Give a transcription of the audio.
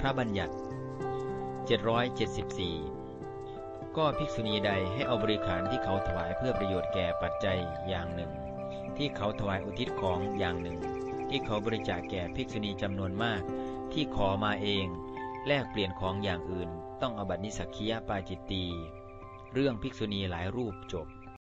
พระบัญญัติ 774 ก็ภิกษุณีใดให้เอาบริขารที่เขาถวายเพื่อประโยชน์แก่ปัจจัยอย่างหนึ่ง ที่เขาถวายอุทิศของอย่างหนึ่ง ที่เขาบริจาคแก่ภิกษุณีจำนวนมาก ที่ขอมาเอง แลกเปลี่ยนของอย่างอื่น ต้องอบัตินิสักคียปาจิตตี เรื่องภิกษุณีหลายรูปจบ